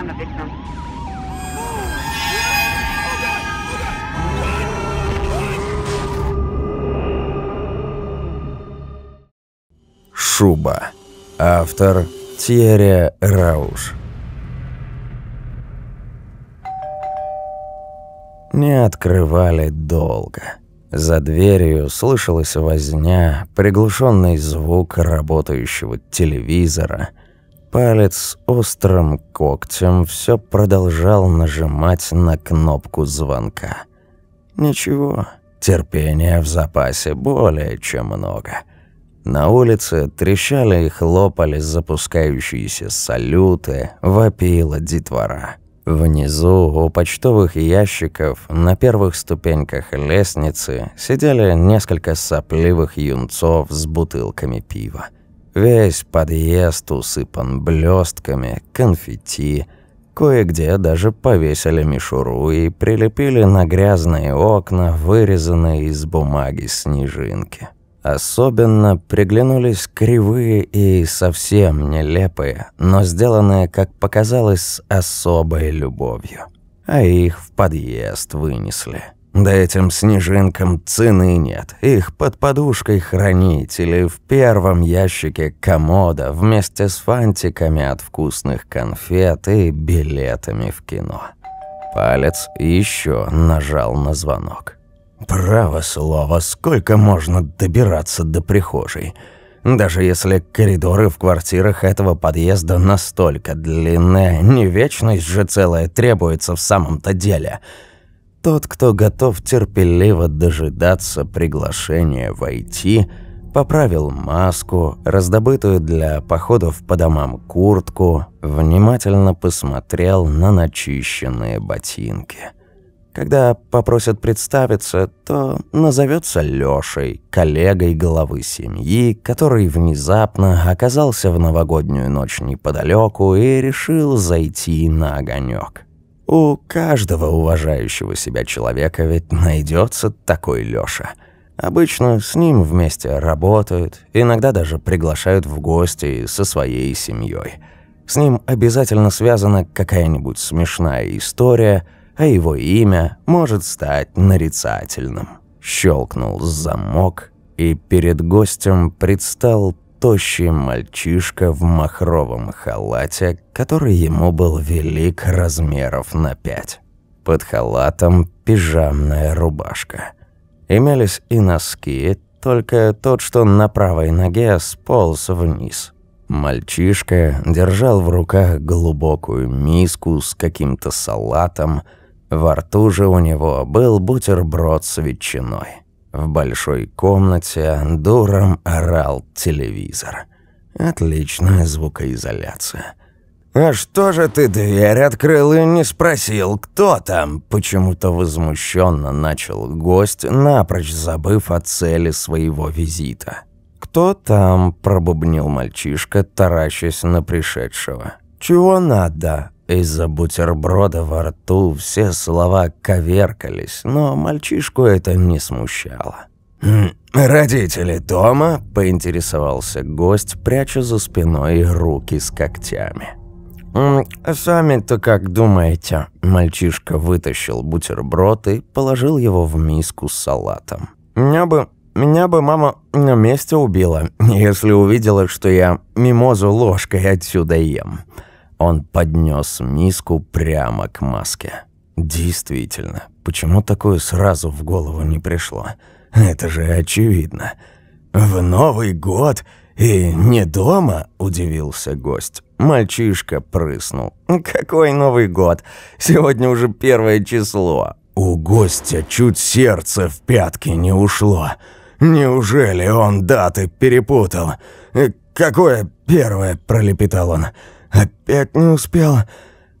A victim. Шуба. Автор Тьерри Рауш. Не открывали долго. За дверью слышалась возня, приглушенный звук работающего телевизора. Палец острым когтем все продолжал нажимать на кнопку звонка. Ничего, терпения в запасе более чем много. На улице трещали и хлопали запускающиеся салюты, вопила детвора. Внизу, у почтовых ящиков, на первых ступеньках лестницы сидели несколько сопливых юнцов с бутылками пива. Весь подъезд усыпан блестками, конфетти. Кое-где даже повесили мишуру и прилепили на грязные окна вырезанные из бумаги снежинки. Особенно приглянулись кривые и совсем нелепые, но сделанные, как показалось, с особой любовью. А их в подъезд вынесли. Да этим снежинкам цены нет. Их под подушкой хранить или в первом ящике комода вместе с фантиками от вкусных конфет и билетами в кино. Палец еще нажал на звонок. Право слово, сколько можно добираться до прихожей? Даже если коридоры в квартирах этого подъезда настолько длинные, не вечность же целая требуется в самом-то деле. Тот, кто готов терпеливо дожидаться приглашения войти, поправил маску, раздобытую для походов по домам куртку, внимательно посмотрел на начищенные ботинки – когда попросят представиться, то назовется Лёшей, коллегой главы семьи, который внезапно оказался в новогоднюю ночь неподалеку и решил зайти на огонек. У каждого уважающего себя человека ведь найдется такой Лёша. Обычно с ним вместе работают, иногда даже приглашают в гости со своей семьей. С ним обязательно связана какая-нибудь смешная история – а его имя может стать нарицательным. Щелкнул замок, и перед гостем предстал тощий мальчишка в махровом халате, который ему был велик размеров на пять. Под халатом пижамная рубашка. Имелись и носки, только тот, что на правой ноге, сполз вниз. Мальчишка держал в руках глубокую миску с каким-то салатом, во рту же у него был бутерброд с ветчиной. В большой комнате дуром орал телевизор. Отличная звукоизоляция. «А что же ты дверь открыл и не спросил, кто там?» Почему-то возмущенно начал гость, напрочь забыв о цели своего визита. «Кто там?» – пробубнил мальчишка, таращась на пришедшего. «Чего надо?» Из-за бутерброда во рту все слова коверкались, но мальчишку это не смущало. «Родители дома?» – поинтересовался гость, пряча за спиной руки с когтями. «Сами-то как думаете?» Мальчишка вытащил бутерброд и положил его в миску с салатом. «Меня бы, меня бы мама на месте убила, если увидела, что я мимозу ложкой отсюда ем». Он поднес миску прямо к маске. Действительно, почему такое сразу в голову не пришло? Это же очевидно. «В Новый год и не дома?» – удивился гость. Мальчишка прыснул. «Какой Новый год? Сегодня уже первое число». У гостя чуть сердце в пятки не ушло. Неужели он даты перепутал? «Какое первое?» – пролепетал он. «Опять не успел?»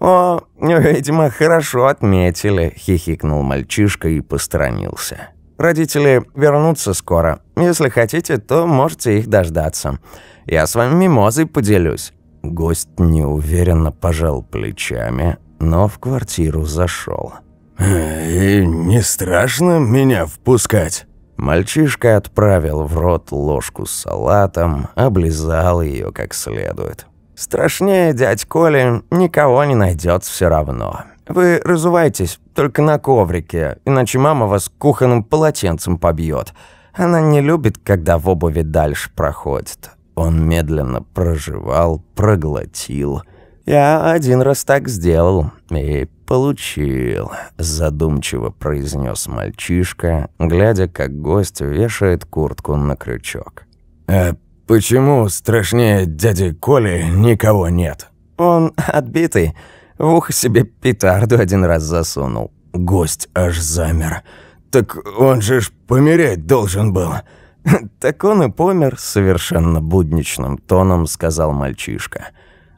«О, видимо, хорошо отметили», — хихикнул мальчишка и посторонился. «Родители вернутся скоро. Если хотите, то можете их дождаться. Я с вами мимозой поделюсь». Гость неуверенно пожал плечами, но в квартиру зашел. «И не страшно меня впускать?» Мальчишка отправил в рот ложку с салатом, облизал ее как следует. Страшнее дядь Коли никого не найдет все равно. Вы разувайтесь только на коврике, иначе мама вас кухонным полотенцем побьет. Она не любит, когда в обуви дальше проходит. Он медленно проживал, проглотил. Я один раз так сделал и получил, задумчиво произнес мальчишка, глядя, как гость вешает куртку на крючок. «А почему страшнее дяди Коли никого нет?» «Он отбитый». В ухо себе петарду один раз засунул. Гость аж замер. «Так он же ж помереть должен был». «Так он и помер», — совершенно будничным тоном сказал мальчишка.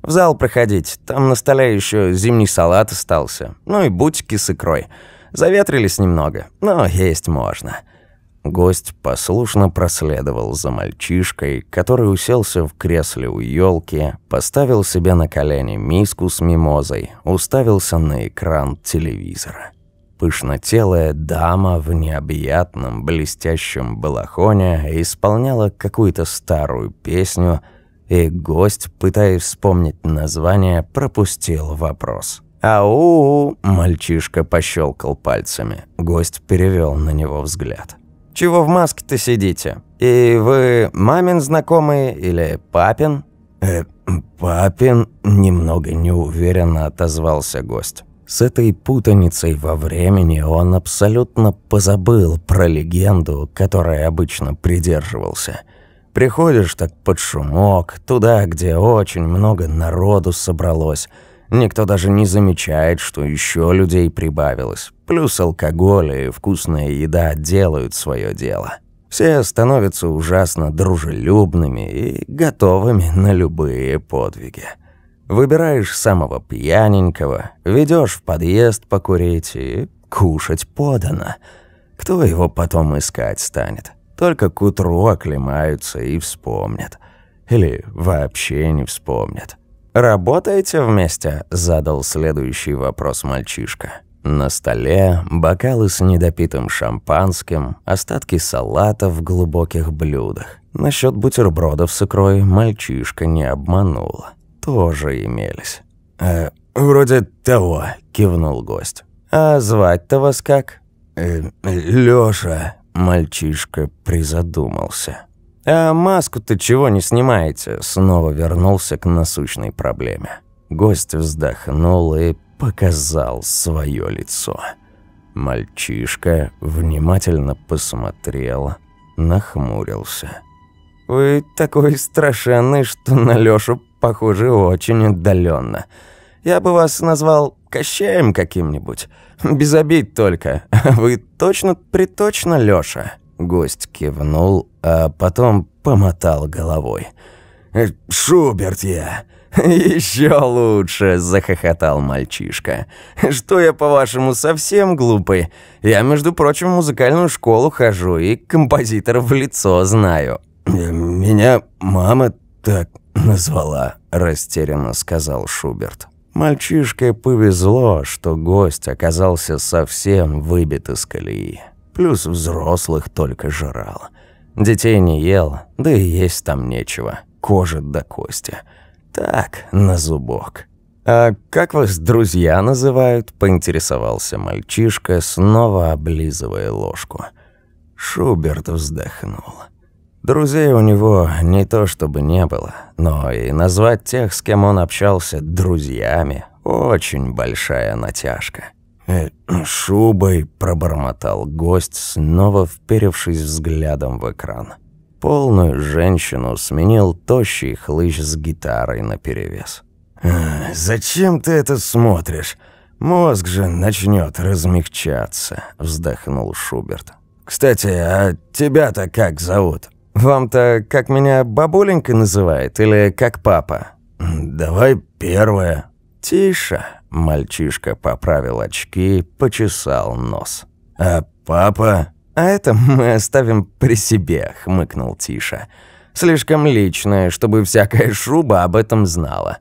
«В зал проходить, там на столе еще зимний салат остался, ну и бутики с икрой. Заветрились немного, но есть можно». Гость послушно проследовал за мальчишкой, который уселся в кресле у елки, поставил себе на колени миску с мимозой, уставился на экран телевизора. Пышнотелая дама в необъятном блестящем балахоне исполняла какую-то старую песню, и гость, пытаясь вспомнить название, пропустил вопрос. «Ау!» – мальчишка пощелкал пальцами. Гость перевел на него взгляд. Чего в маске-то сидите? И вы мамин знакомый или папин?» «Э, папин?» – немного неуверенно отозвался гость. С этой путаницей во времени он абсолютно позабыл про легенду, которой обычно придерживался. Приходишь так под шумок, туда, где очень много народу собралось – Никто даже не замечает, что еще людей прибавилось. Плюс алкоголь и вкусная еда делают свое дело. Все становятся ужасно дружелюбными и готовыми на любые подвиги. Выбираешь самого пьяненького, ведешь в подъезд покурить и кушать подано. Кто его потом искать станет? Только к утру оклемаются и вспомнят. Или вообще не вспомнят. «Работаете вместе?» – задал следующий вопрос мальчишка. На столе бокалы с недопитым шампанским, остатки салата в глубоких блюдах. Насчет бутербродов с икрой мальчишка не обманул. Тоже имелись. «Э, «Вроде того», – кивнул гость. «А звать-то вас как?» э, «Лёша», – мальчишка призадумался. «А маску-то чего не снимаете?» Снова вернулся к насущной проблеме. Гость вздохнул и показал свое лицо. Мальчишка внимательно посмотрел, нахмурился. «Вы такой страшенный, что на Лёшу похоже очень отдаленно. Я бы вас назвал Кощаем каким-нибудь. Без обид только. Вы точно-приточно Лёша?» Гость кивнул, а потом помотал головой. «Э, «Шуберт я!» «Еще лучше!» – захохотал мальчишка. «Что я, по-вашему, совсем глупый? Я, между прочим, в музыкальную школу хожу и композитора в лицо знаю». «Э, «Меня мама так назвала», – растерянно сказал Шуберт. Мальчишке повезло, что гость оказался совсем выбит из колеи плюс взрослых только жрал. Детей не ел, да и есть там нечего, кожа до кости. Так, на зубок. «А как вас друзья называют?» – поинтересовался мальчишка, снова облизывая ложку. Шуберт вздохнул. Друзей у него не то чтобы не было, но и назвать тех, с кем он общался, друзьями – очень большая натяжка. Э, «Шубой», – пробормотал гость, снова вперевшись взглядом в экран. Полную женщину сменил тощий хлыщ с гитарой наперевес. Э, «Зачем ты это смотришь? Мозг же начнет размягчаться», – вздохнул Шуберт. «Кстати, а тебя-то как зовут?» «Вам-то как меня бабуленька называет или как папа?» «Давай первое». «Тише», Мальчишка поправил очки, почесал нос. «А папа?» «А это мы оставим при себе», — хмыкнул Тиша. «Слишком личное, чтобы всякая шуба об этом знала.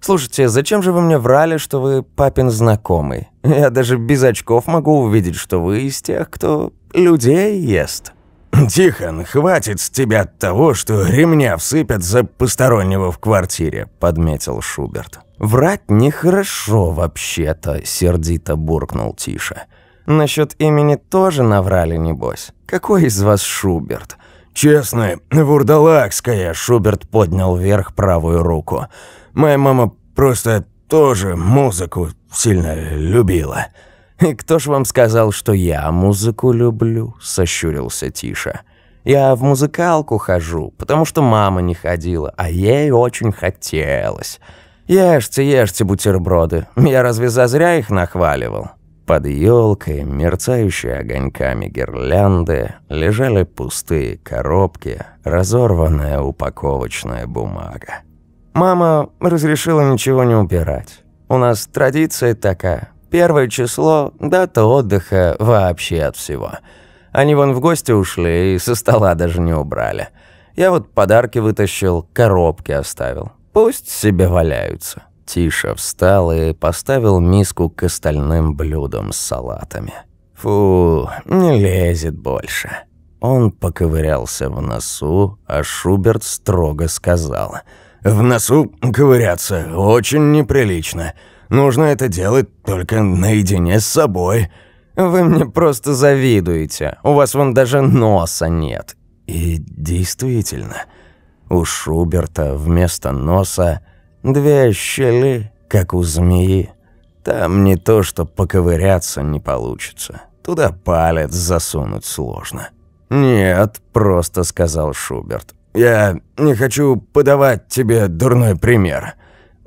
Слушайте, зачем же вы мне врали, что вы папин знакомый? Я даже без очков могу увидеть, что вы из тех, кто людей ест». «Тихон, хватит с тебя того, что ремня всыпят за постороннего в квартире», – подметил Шуберт. «Врать нехорошо вообще-то», – сердито буркнул Тиша. «Насчет имени тоже наврали, небось. Какой из вас Шуберт?» «Честно, вурдалакская», – Шуберт поднял вверх правую руку. «Моя мама просто тоже музыку сильно любила». «И кто ж вам сказал, что я музыку люблю?» – сощурился Тиша. «Я в музыкалку хожу, потому что мама не ходила, а ей очень хотелось. Ешьте, ешьте бутерброды. Я разве зазря их нахваливал?» Под елкой, мерцающие огоньками гирлянды, лежали пустые коробки, разорванная упаковочная бумага. Мама разрешила ничего не убирать. У нас традиция такая. Первое число – дата отдыха вообще от всего. Они вон в гости ушли и со стола даже не убрали. Я вот подарки вытащил, коробки оставил. Пусть себе валяются. Тише встал и поставил миску к остальным блюдам с салатами. Фу, не лезет больше. Он поковырялся в носу, а Шуберт строго сказал. «В носу ковыряться очень неприлично. Нужно это делать только наедине с собой». «Вы мне просто завидуете. У вас вон даже носа нет». И действительно, у Шуберта вместо носа две щели, как у змеи. Там не то, что поковыряться не получится. Туда палец засунуть сложно. «Нет», — просто сказал Шуберт. «Я не хочу подавать тебе дурной пример».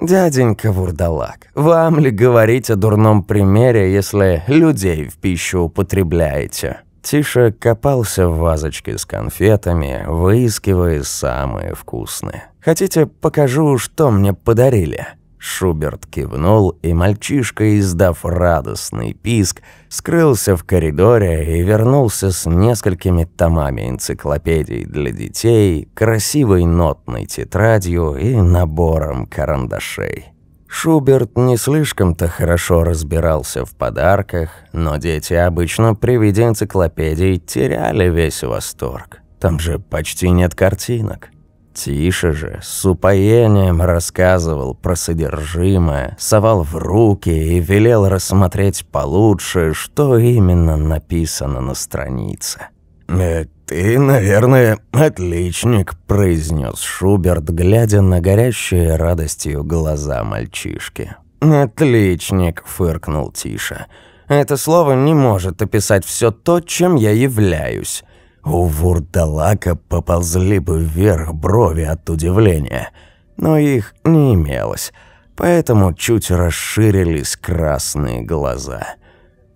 «Дяденька Вурдалак, вам ли говорить о дурном примере, если людей в пищу употребляете?» Тише копался в вазочке с конфетами, выискивая самые вкусные. «Хотите, покажу, что мне подарили?» Шуберт кивнул, и мальчишка, издав радостный писк, скрылся в коридоре и вернулся с несколькими томами энциклопедий для детей, красивой нотной тетрадью и набором карандашей. Шуберт не слишком-то хорошо разбирался в подарках, но дети обычно при виде энциклопедий теряли весь восторг. Там же почти нет картинок. Тише же, с упоением рассказывал про содержимое, совал в руки и велел рассмотреть получше, что именно написано на странице. «Э, «Ты, наверное, отличник», – произнес Шуберт, глядя на горящие радостью глаза мальчишки. «Отличник», – фыркнул Тиша. «Это слово не может описать все то, чем я являюсь». У вурдалака поползли бы вверх брови от удивления, но их не имелось, поэтому чуть расширились красные глаза.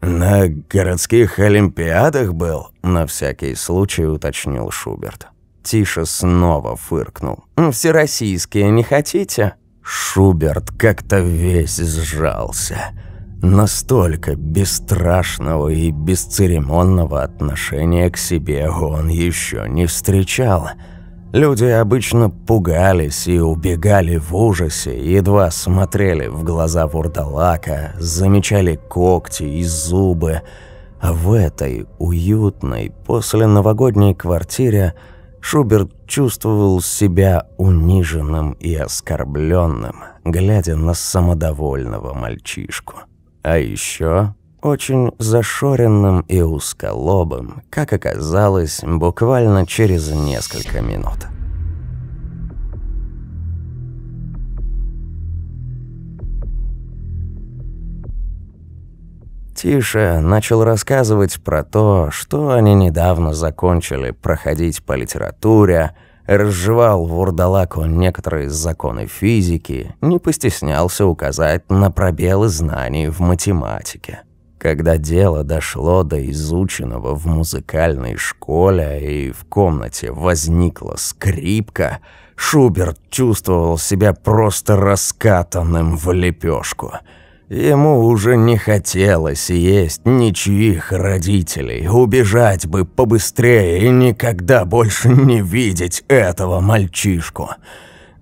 «На городских олимпиадах был?» – на всякий случай уточнил Шуберт. Тише снова фыркнул. «Всероссийские не хотите?» Шуберт как-то весь сжался. Настолько бесстрашного и бесцеремонного отношения к себе он еще не встречал. Люди обычно пугались и убегали в ужасе, едва смотрели в глаза вурдалака, замечали когти и зубы. А в этой уютной после новогодней квартире Шуберт чувствовал себя униженным и оскорбленным, глядя на самодовольного мальчишку. А еще очень зашоренным и узколобым, как оказалось, буквально через несколько минут. Тише начал рассказывать про то, что они недавно закончили проходить по литературе, разжевал вурдалаку некоторые законы физики, не постеснялся указать на пробелы знаний в математике. Когда дело дошло до изученного в музыкальной школе и в комнате возникла скрипка, Шуберт чувствовал себя просто раскатанным в лепешку – Ему уже не хотелось есть ничьих родителей, убежать бы побыстрее и никогда больше не видеть этого мальчишку.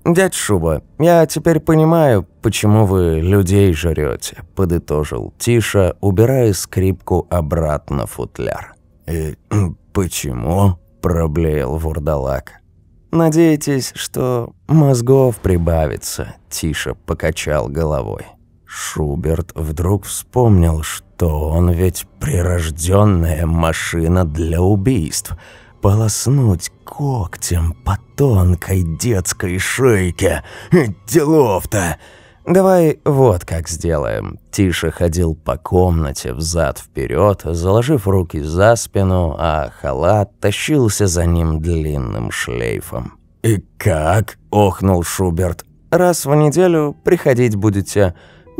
«Дядь Шуба, я теперь понимаю, почему вы людей жрете», – подытожил Тиша, убирая скрипку обратно в футляр. «И почему?» проблеял вурдалак. «Надеетесь, что мозгов прибавится?» – тише покачал головой. Шуберт вдруг вспомнил, что он ведь прирожденная машина для убийств. Полоснуть когтем по тонкой детской шейке. Делов-то! «Давай вот как сделаем». Тише ходил по комнате взад вперед, заложив руки за спину, а халат тащился за ним длинным шлейфом. «И как?» – охнул Шуберт. «Раз в неделю приходить будете.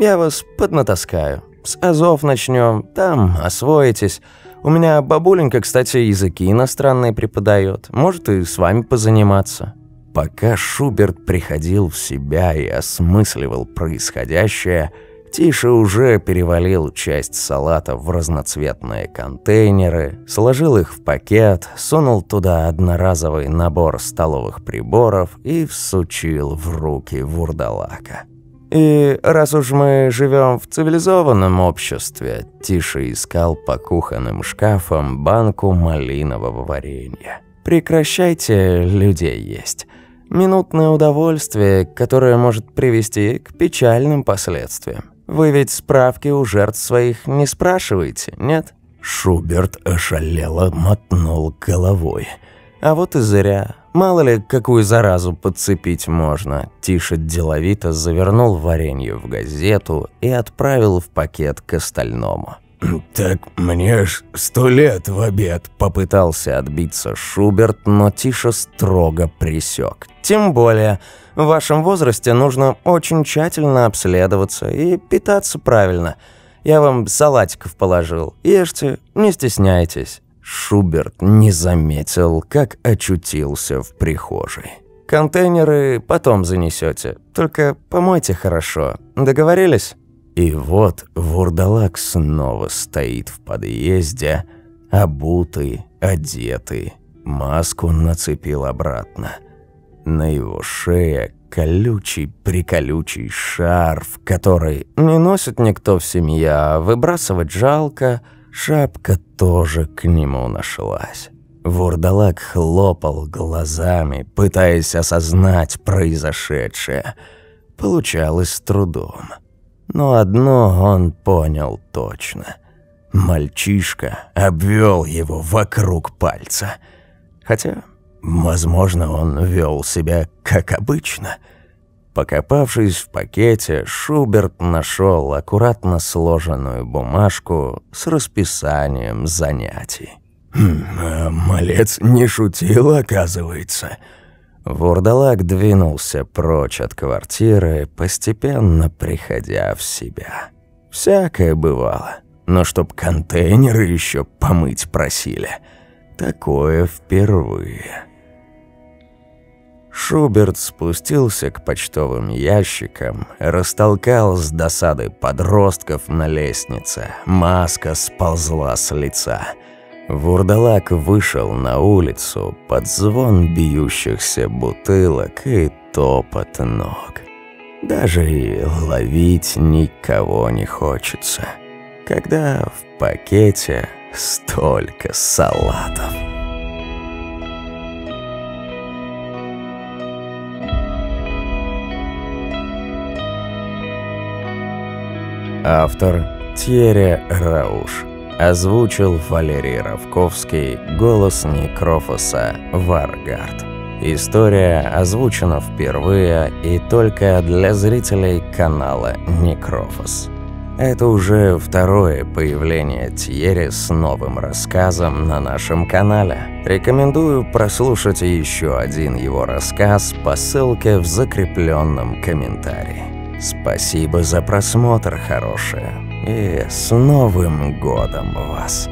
Я вас поднатаскаю. С азов начнем, там освоитесь. У меня бабуленька, кстати, языки иностранные преподает. Может и с вами позаниматься». Пока Шуберт приходил в себя и осмысливал происходящее, Тише уже перевалил часть салата в разноцветные контейнеры, сложил их в пакет, сунул туда одноразовый набор столовых приборов и всучил в руки вурдалака. И раз уж мы живем в цивилизованном обществе, Тише искал по кухонным шкафам банку малинового варенья. Прекращайте людей есть. Минутное удовольствие, которое может привести к печальным последствиям. Вы ведь справки у жертв своих не спрашиваете, нет?» Шуберт ошалело мотнул головой. «А вот и зря. Мало ли, какую заразу подцепить можно». Тише деловито завернул варенье в газету и отправил в пакет к остальному. «Так мне ж сто лет в обед», — попытался отбиться Шуберт, но Тише строго присек. «Тем более, в вашем возрасте нужно очень тщательно обследоваться и питаться правильно. Я вам салатиков положил. Ешьте, не стесняйтесь». Шуберт не заметил, как очутился в прихожей. «Контейнеры потом занесете, только помойте хорошо. Договорились?» И вот вурдалак снова стоит в подъезде, обутый, одетый, маску нацепил обратно. На его шее колючий-приколючий шарф, который не носит никто в семье, а выбрасывать жалко, шапка тоже к нему нашлась. Вурдалак хлопал глазами, пытаясь осознать произошедшее. Получалось с трудом. Но одно он понял точно. Мальчишка обвел его вокруг пальца. Хотя, возможно, он вел себя как обычно. Покопавшись в пакете, Шуберт нашел аккуратно сложенную бумажку с расписанием занятий. «Хм, а малец не шутил, оказывается», Вурдалак двинулся прочь от квартиры, постепенно приходя в себя. Всякое бывало, но чтоб контейнеры еще помыть просили, такое впервые. Шуберт спустился к почтовым ящикам, растолкал с досады подростков на лестнице, маска сползла с лица – Вурдалак вышел на улицу под звон бьющихся бутылок и топот ног. Даже и ловить никого не хочется, когда в пакете столько салатов. Автор Тьерри Рауш Озвучил Валерий Равковский, голос Некрофоса Варгард. История озвучена впервые и только для зрителей канала Некрофос. Это уже второе появление Тьерри с новым рассказом на нашем канале. Рекомендую прослушать еще один его рассказ по ссылке в закрепленном комментарии. Спасибо за просмотр, хорошие. И с Новым годом вас!